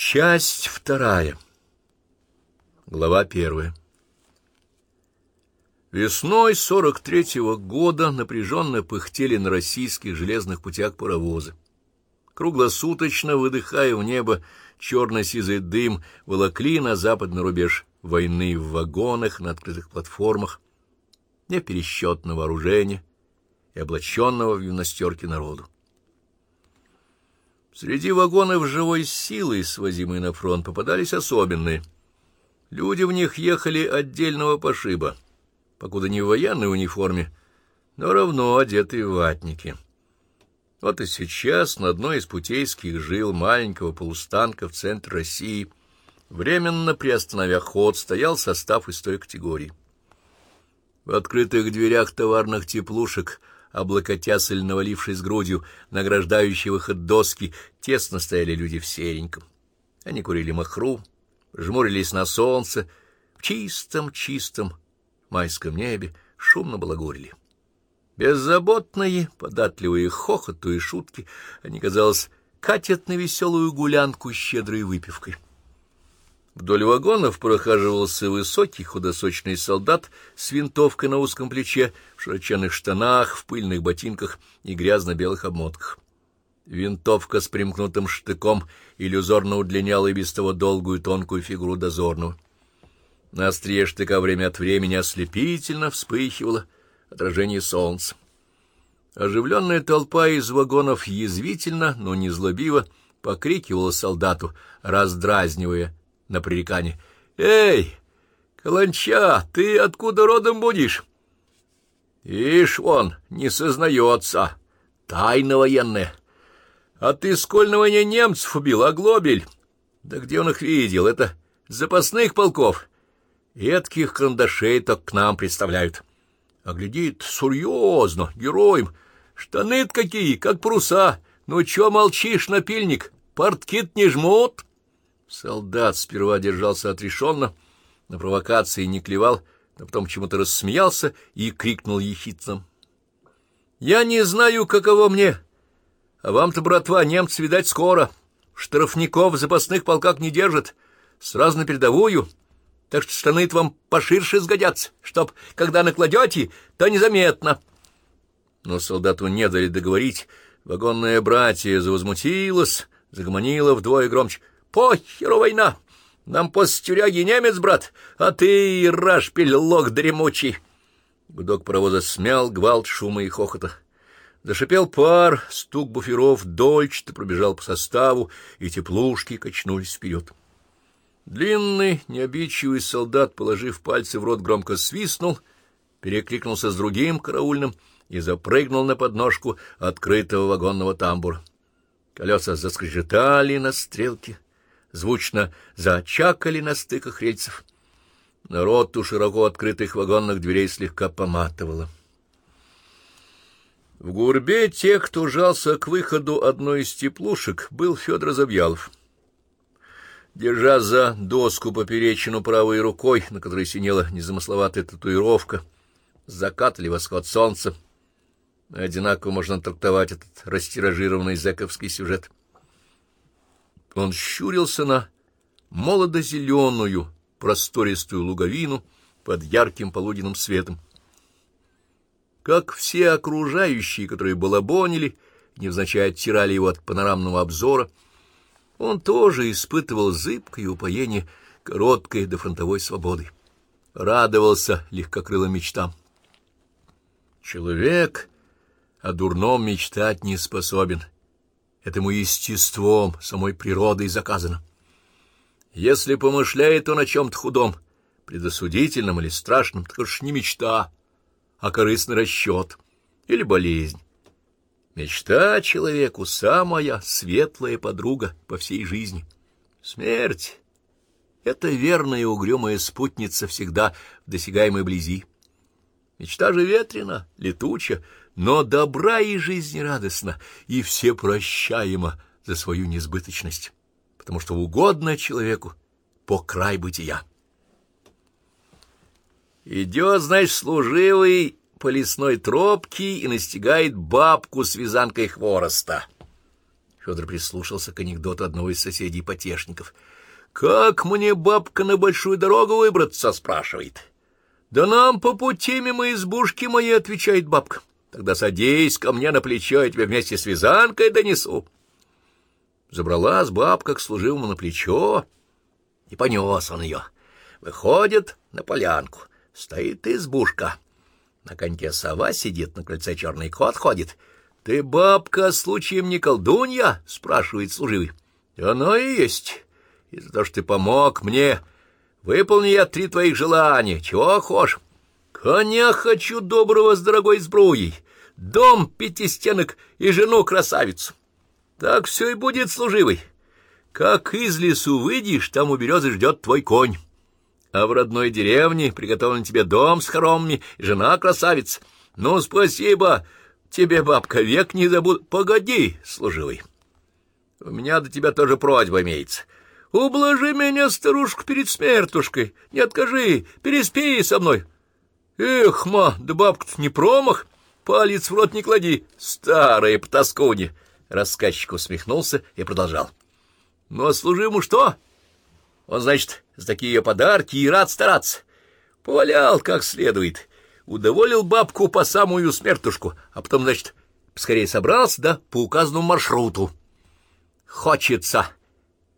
Часть вторая. Глава первая. Весной сорок третьего года напряженно пыхтели на российских железных путях паровозы. Круглосуточно, выдыхая в небо черно-сизый дым, волокли на западный рубеж войны в вагонах, на открытых платформах, непересчетно вооружения и облаченного в юностерке народу. Среди вагонов живой силы, свозимой на фронт, попадались особенные. Люди в них ехали отдельного пошиба, покуда не в военной униформе, но равно одетые ватники. Вот и сейчас на одной из путейских жил маленького полустанка в центре России, временно приостановя ход, стоял состав из той категории. В открытых дверях товарных теплушек — облокотясь или навалившись грудью, награждающие выход доски, тесно стояли люди в сереньком. Они курили махру, жмурились на солнце, в чистом-чистом майском небе шумно балагурили. Беззаботные, податливые хохоту и шутки, они, казалось, катят на веселую гулянку с щедрой выпивкой. Вдоль вагонов прохаживался высокий худосочный солдат с винтовкой на узком плече, в широченных штанах, в пыльных ботинках и грязно-белых обмотках. Винтовка с примкнутым штыком иллюзорно удлиняла и без того долгую тонкую фигуру дозорного. На острие штыка время от времени ослепительно вспыхивало отражение солнца. Оживленная толпа из вагонов язвительно, но не злобиво, покрикивала солдату, раздразнивая на пререкание. «Эй, Каланча, ты откуда родом будешь?» «Ишь он, не сознается. Тайна военная. А ты сколь на войне немцев убил, а глобель? Да где он их видел? Это запасных полков. Эдких карандашей так к нам представляют. А глядит, серьезно, героем. Штаны-то какие, как паруса. Ну чё молчишь, напильник? Порткит не жмут?» Солдат сперва держался отрешенно, на провокации не клевал, но потом чему-то рассмеялся и крикнул ехидцам. — Я не знаю, каково мне, а вам-то, братва, немцы, видать, скоро. Штрафников в запасных полках не держат, сразу на передовую, так что штаны-то вам поширше сгодятся, чтоб, когда накладете, то незаметно. Но солдату не дали договорить, вагонное братье завозмутилось, загомонило вдвое громче — Похеру война! Нам после тюряги немец, брат, а ты, рашпиль, лох дремучий!» Гудок паровоза смял гвалт шума и хохота. Зашипел пар, стук буферов дольчато пробежал по составу, и теплушки качнулись вперед. Длинный, необидчивый солдат, положив пальцы в рот, громко свистнул, перекликнулся с другим караульным и запрыгнул на подножку открытого вагонного тамбура. Колеса заскрежетали на стрелке звучно зачакали на стыках рельсов. Народ у широко открытых вагонных дверей слегка поматывало. В гурбе тех, кто жался к выходу одной из теплушек, был Федор Завьялов. Держа за доску поперечину правой рукой, на которой синела незамысловатая татуировка, закат или восход солнца, одинаково можно трактовать этот растиражированный зэковский сюжет — он щурился на молодо-зеленую простористую луговину под ярким полуденным светом. Как все окружающие, которые балабонили, невзначай оттирали его от панорамного обзора, он тоже испытывал зыбкое упоение короткой до фронтовой свободы. Радовался легкокрылым мечтам. Человек о дурном мечтать не способен — этому естеством, самой природой заказано. Если помышляет он о чем-то худом, предосудительном или страшном, так уж не мечта, а корыстный расчет или болезнь. Мечта человеку самая светлая подруга по всей жизни. Смерть — это верная и угрюмая спутница всегда в досягаемой близи. Мечта же ветрена, летуча, но добра и жизнерадостна, и все прощаемо за свою несбыточность, потому что угодно человеку по край бытия. Идет, значит, служивый по лесной тропке и настигает бабку с вязанкой хвороста. Федор прислушался к анекдоту одного из соседей-потешников. «Как мне бабка на большую дорогу выбраться?» — спрашивает. «Да нам по пути мимо избушки моей», — отвечает бабка. «Тогда садись ко мне на плечо, я тебя вместе с вязанкой донесу». Забралась бабка к служивому на плечо, и понес он ее. Выходит на полянку, стоит избушка. На коньке сова сидит, на крыльце черный кот ходит. «Ты, бабка, случаем не колдунья?» — спрашивает служивый. «Оно и есть. И за то, что ты помог мне, выполни я три твоих желания. Чего хочешь?» «Коня хочу доброго с дорогой сбруей, дом пятистенок и жену красавицу. Так все и будет служивый. Как из лесу выйдешь, там у березы ждет твой конь. А в родной деревне приготовлен тебе дом с хоромами и жена красавица. Ну, спасибо тебе, бабка, век не забуд. Погоди, служивый. У меня до тебя тоже просьба имеется. Ублажи меня, старушку, перед смертушкой. Не откажи, переспи со мной. Эх, ма, да бабка-то не промах. Палец в рот не клади, старая потаскуни. Рассказчик усмехнулся и продолжал. — Ну, а служиму что? Он, значит, за такие ее подарки и рад стараться. Повалял как следует. Удоволил бабку по самую смертушку, а потом, значит, скорее собрался, да, по указанному маршруту. Хочется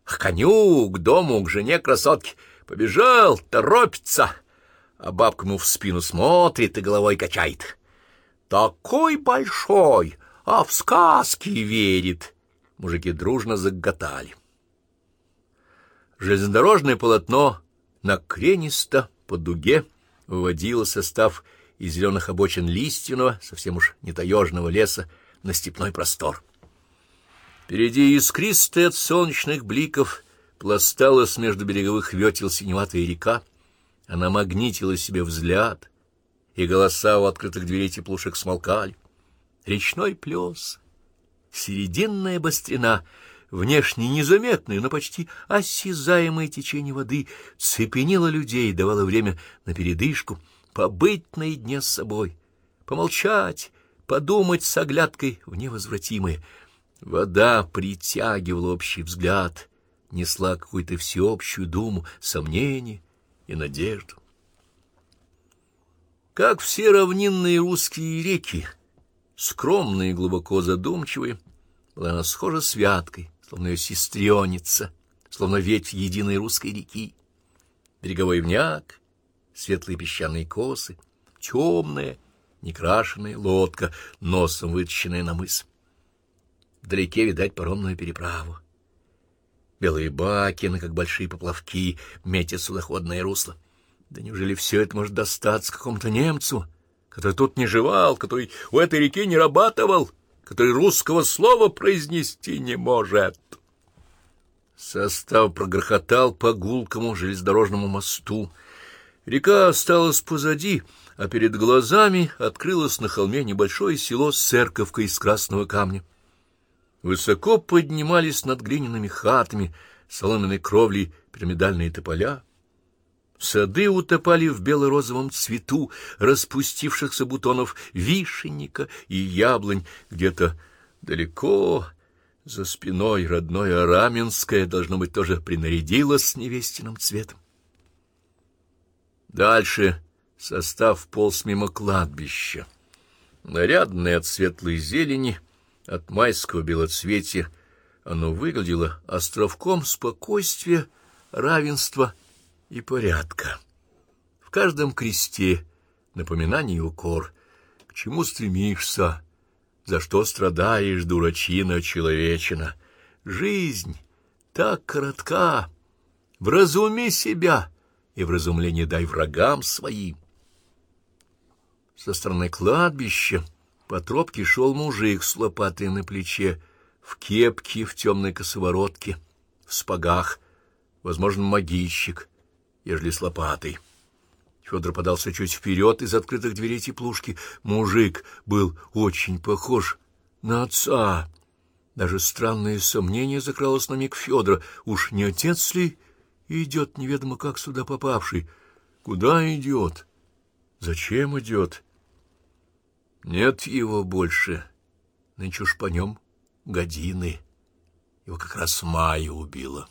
к коню, к дому, к жене красотки. Побежал, торопится, а бабка ему в спину смотрит и головой качает. Такой большой, а в сказки верит. Мужики дружно заготали. Железнодорожное полотно накренисто по дуге выводило состав из зеленых обочин лиственного, совсем уж не таежного леса, на степной простор. Впереди искристая от солнечных бликов пласталась между береговых ветел синеватая река. Она магнитила себе взгляд, и голоса у открытых дверей теплушек смолкали. Речной плес, серединная быстрина — внешне незаметное, но почти осязаемое течение воды цепенило людей давало время на передышку, побыть наедине с собой, помолчать, подумать с оглядкой в невозвратимое. Вода притягивала общий взгляд, несла какую-то всеобщую думу, сомнение и надежду. Как все равнинные русские реки, скромные и глубоко задумчивые, была она схожа с вяткой, словно ее сестреница, словно ветвь единой русской реки. Береговой вняк, светлые песчаные косы, темная, некрашенная лодка, носом вытащенная на мыс. Вдалеке, видать, паромную переправу. Белые бакины, как большие поплавки, метят судоходное русло. Да неужели все это может достаться какому-то немцу, который тут не жевал, который у этой реки не рабатывал? который русского слова произнести не может. Состав прогрохотал по гулкому железнодорожному мосту. Река осталась позади, а перед глазами открылось на холме небольшое село с церковкой из красного камня. Высоко поднимались над глиняными хатами, соломенной кровлей пирамидальные тополя — Сады утопали в бело-розовом цвету распустившихся бутонов вишенника и яблонь где-то далеко за спиной родное Араменское, должно быть, тоже принарядилось невестиным цветом. Дальше состав полз мимо кладбища. Нарядное от светлой зелени, от майского белоцветия, оно выглядело островком спокойствия, равенства и порядка. В каждом кресте напоминание и укор. К чему стремишься? За что страдаешь, дурачина человечина? Жизнь так коротка. Вразуми себя и в разумлении дай врагам своим. Со стороны кладбища по тропке шел мужик с лопатой на плече, в кепке, в темной косоворотке, в спагах, возможно, могильщик ежели с лопатой. Федор подался чуть вперед из открытых дверей теплушки. Мужик был очень похож на отца. Даже странное сомнение закралось на миг Федора. Уж не отец ли идет неведомо как сюда попавший? Куда идет? Зачем идет? Нет его больше. Нынче уж по нем годины. Его как раз Майя убила.